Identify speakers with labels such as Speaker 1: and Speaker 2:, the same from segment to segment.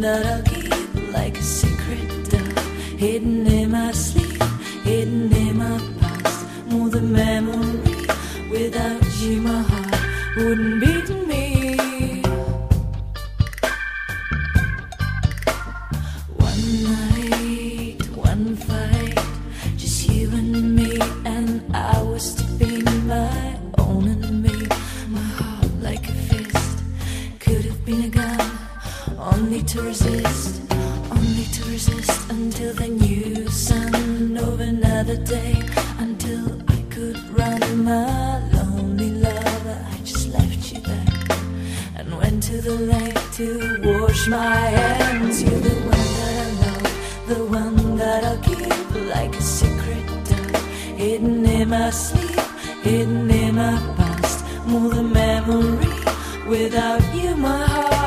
Speaker 1: that I'll keep like a secret hidden in my sleep, hidden in my past. More the memory. Without you, my heart wouldn't beat me. One night, only to resist, only to resist until the new sun of another day, until I could run my lonely love. I just left you there and went to the lake to wash my hands. You're the one that I love, the one that I'll keep like a secret dove, hidden in my sleep, hidden in my past. More than memory. Without you, my heart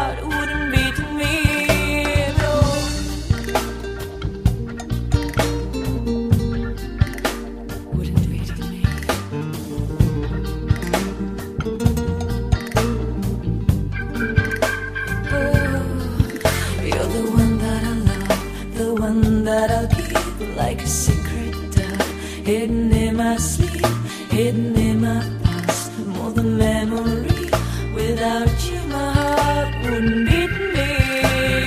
Speaker 1: like a secret dove, hidden in my sleep, hidden in my past. More than memory. Without you, my heart wouldn't beat me.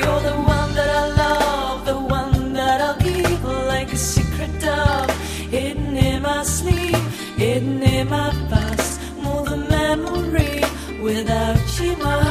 Speaker 1: You're the one that I love, the one that I'll keep like a secret dove, hidden in my sleep, hidden in my past. More than memory. Without you, my